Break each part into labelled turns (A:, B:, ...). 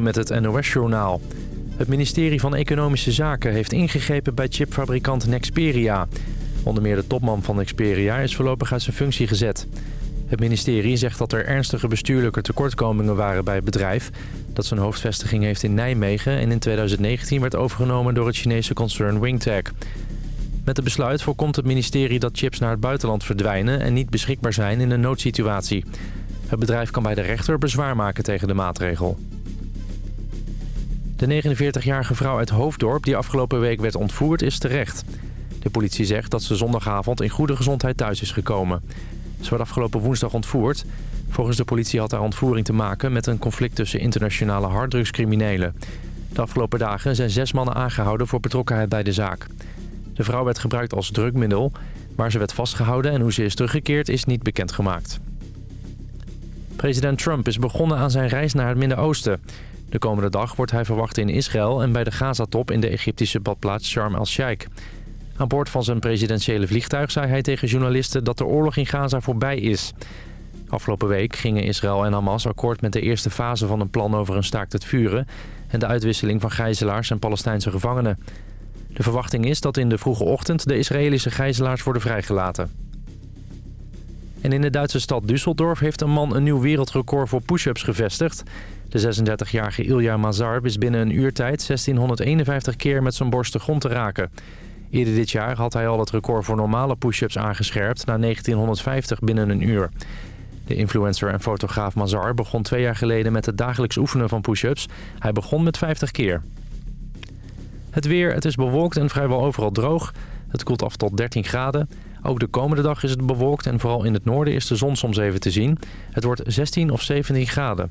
A: Met het NOS-journaal. Het ministerie van Economische Zaken heeft ingegrepen bij chipfabrikant Nexperia. Onder meer de topman van Nexperia is voorlopig uit zijn functie gezet. Het ministerie zegt dat er ernstige bestuurlijke tekortkomingen waren bij het bedrijf... dat zijn hoofdvestiging heeft in Nijmegen en in 2019 werd overgenomen door het Chinese concern Wingtech. Met het besluit voorkomt het ministerie dat chips naar het buitenland verdwijnen... en niet beschikbaar zijn in een noodsituatie. Het bedrijf kan bij de rechter bezwaar maken tegen de maatregel. De 49-jarige vrouw uit Hoofddorp die afgelopen week werd ontvoerd is terecht. De politie zegt dat ze zondagavond in goede gezondheid thuis is gekomen. Ze werd afgelopen woensdag ontvoerd. Volgens de politie had haar ontvoering te maken met een conflict tussen internationale harddrugscriminelen. De afgelopen dagen zijn zes mannen aangehouden voor betrokkenheid bij de zaak. De vrouw werd gebruikt als drugmiddel. Waar ze werd vastgehouden en hoe ze is teruggekeerd is niet bekendgemaakt. President Trump is begonnen aan zijn reis naar het Midden-Oosten. De komende dag wordt hij verwacht in Israël en bij de Gazatop in de Egyptische badplaats Sharm el-Sheikh. Aan boord van zijn presidentiële vliegtuig zei hij tegen journalisten dat de oorlog in Gaza voorbij is. Afgelopen week gingen Israël en Hamas akkoord met de eerste fase van een plan over een staakt het vuren... en de uitwisseling van gijzelaars en Palestijnse gevangenen. De verwachting is dat in de vroege ochtend de Israëlische gijzelaars worden vrijgelaten. En in de Duitse stad Düsseldorf heeft een man een nieuw wereldrecord voor push-ups gevestigd. De 36-jarige Ilja Mazar wist binnen een uurtijd 1651 keer met zijn borst de grond te raken. Eerder dit jaar had hij al het record voor normale push-ups aangescherpt naar 1950 binnen een uur. De influencer en fotograaf Mazar begon twee jaar geleden met het dagelijks oefenen van push-ups. Hij begon met 50 keer. Het weer, het is bewolkt en vrijwel overal droog. Het koelt af tot 13 graden. Ook de komende dag is het bewolkt en vooral in het noorden is de zon soms even te zien. Het wordt 16 of 17 graden.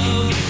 B: Love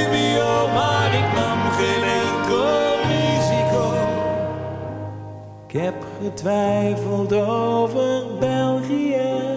B: Ik heb getwijfeld over België.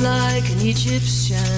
C: Like an Egyptian.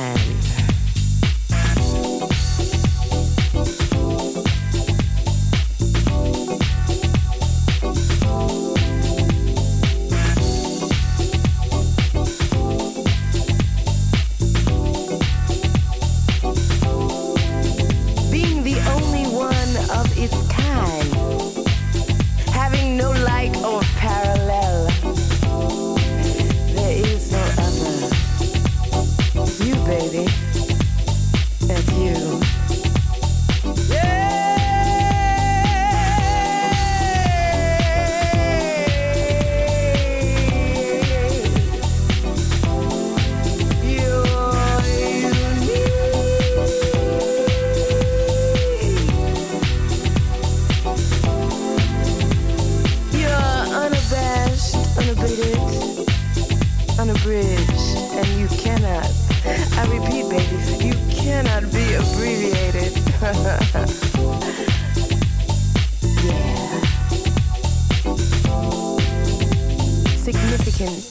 D: Unabridged, and you cannot, I repeat, baby, you cannot be abbreviated. yeah. Significant,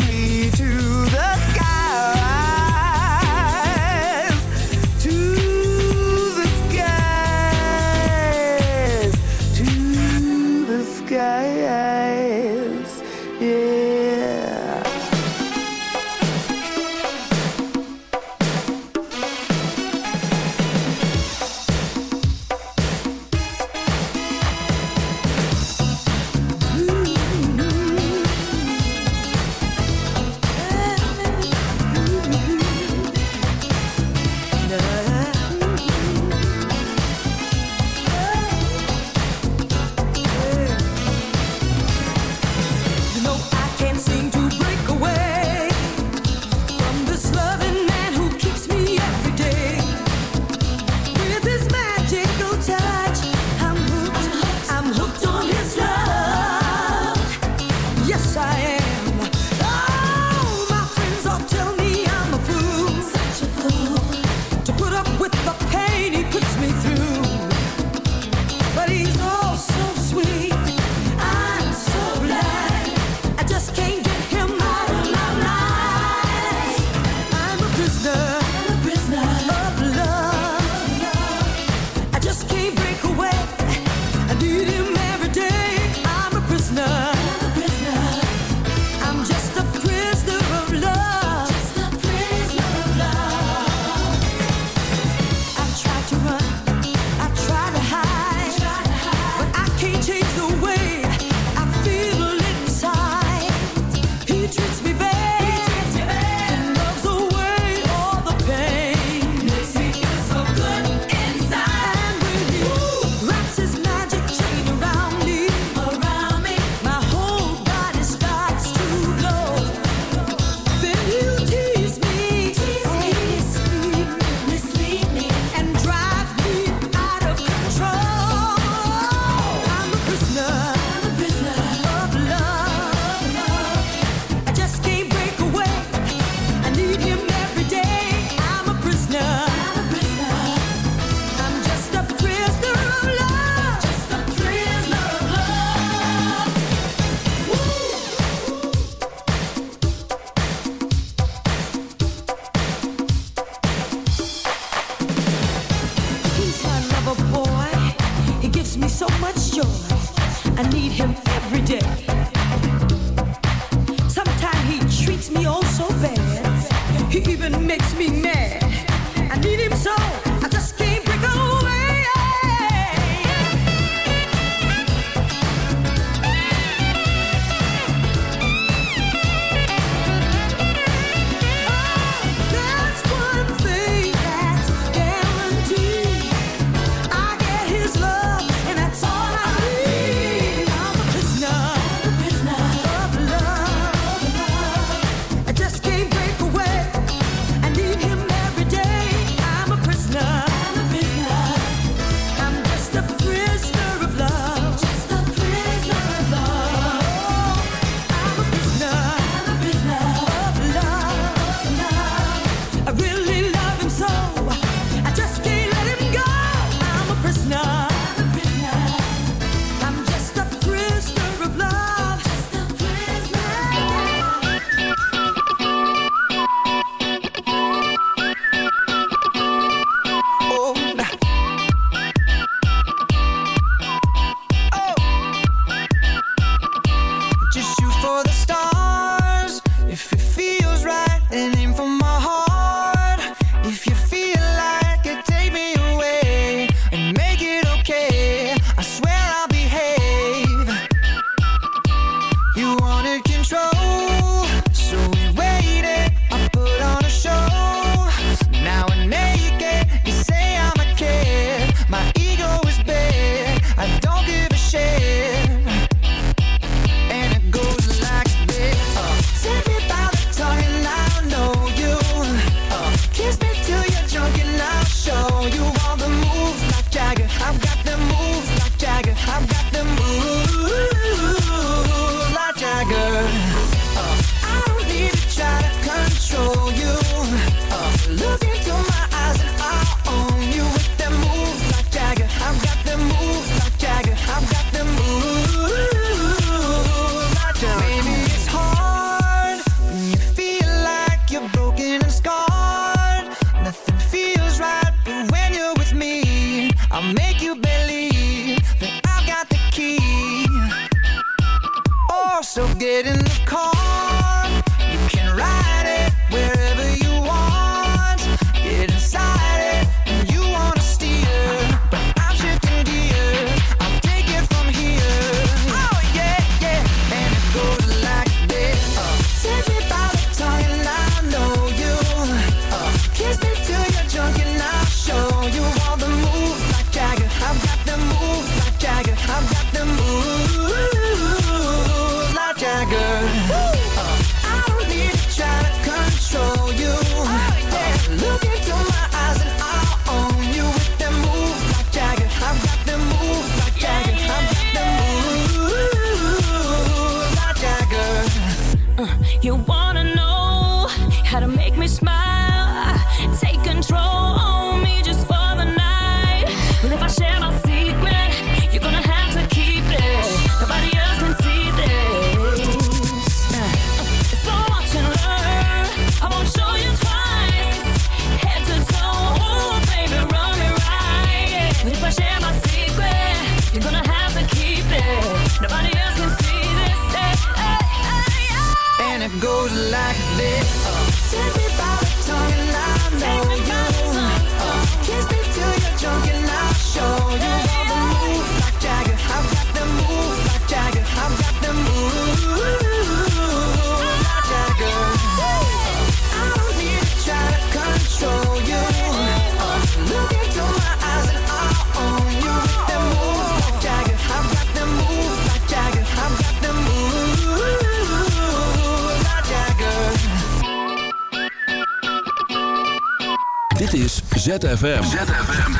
E: ZFM.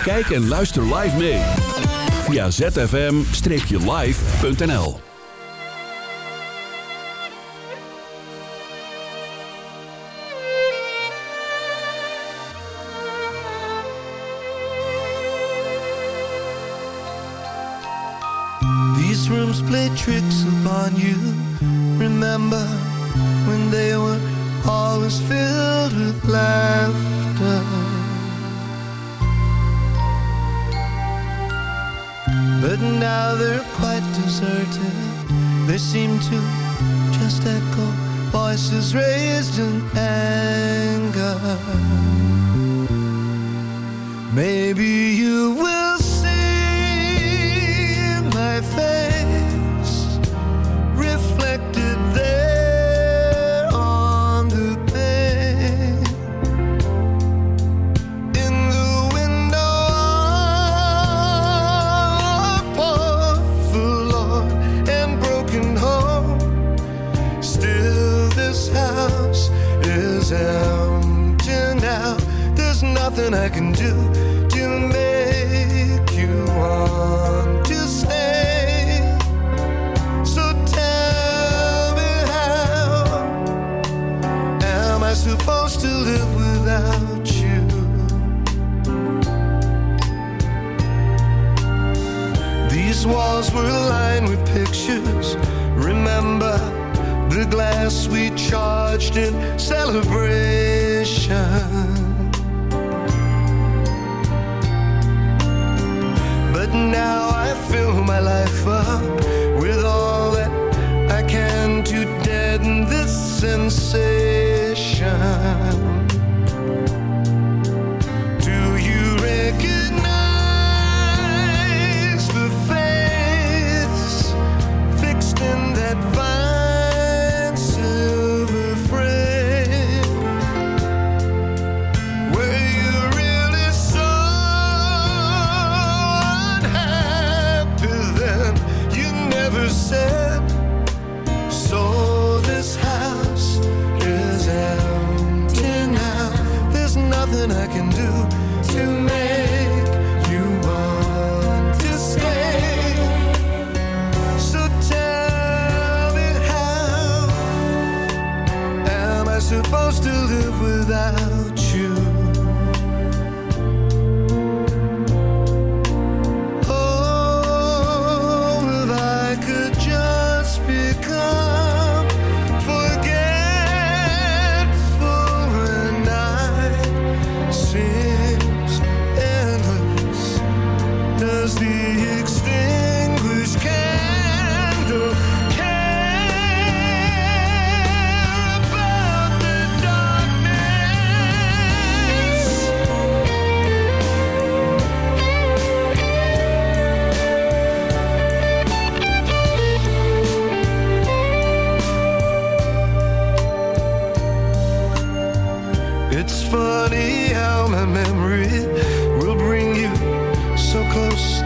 E: Kijk en luister live mee. Via zfm-live.nl
F: These rooms play tricks upon you. Remember They seem to just echo Voices raised in anger. Maybe you will charged in celebration. But now I fill my life up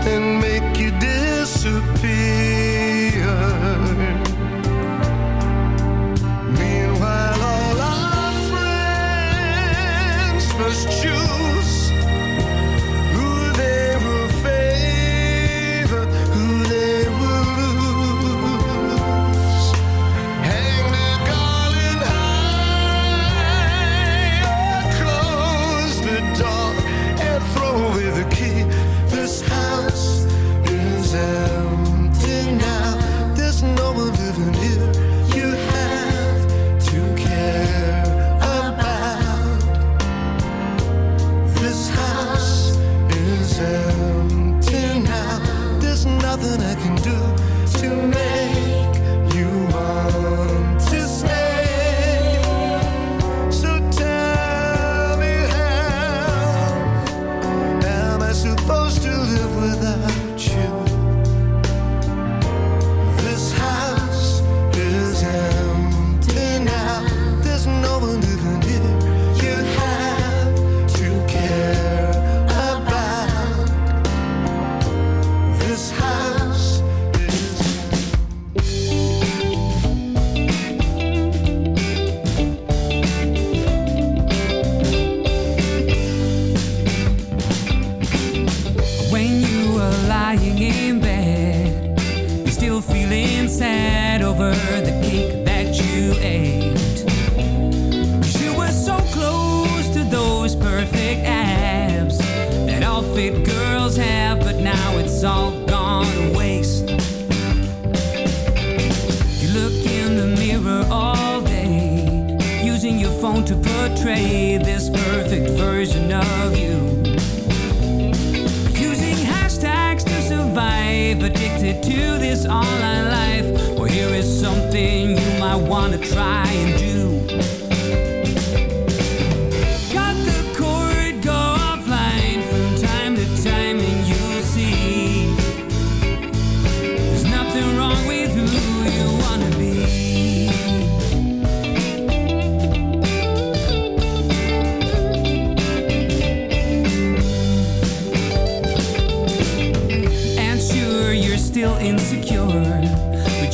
F: nothing
G: using your phone to portray this perfect version of you. Using hashtags to survive, addicted to this online life. Well, here is something you might want to try and do.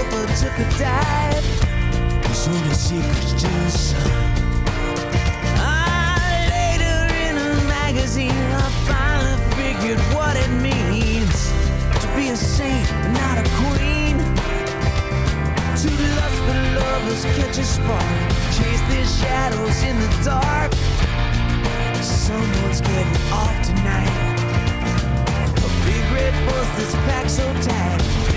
H: Seems a took a dive. There's only secrets the. Ah, later in a magazine, I finally figured what it means to be a saint, not a queen. Two lustful lovers catch a spark, chase their shadows in the dark. Someone's getting off tonight. A big red bus that's packed so tight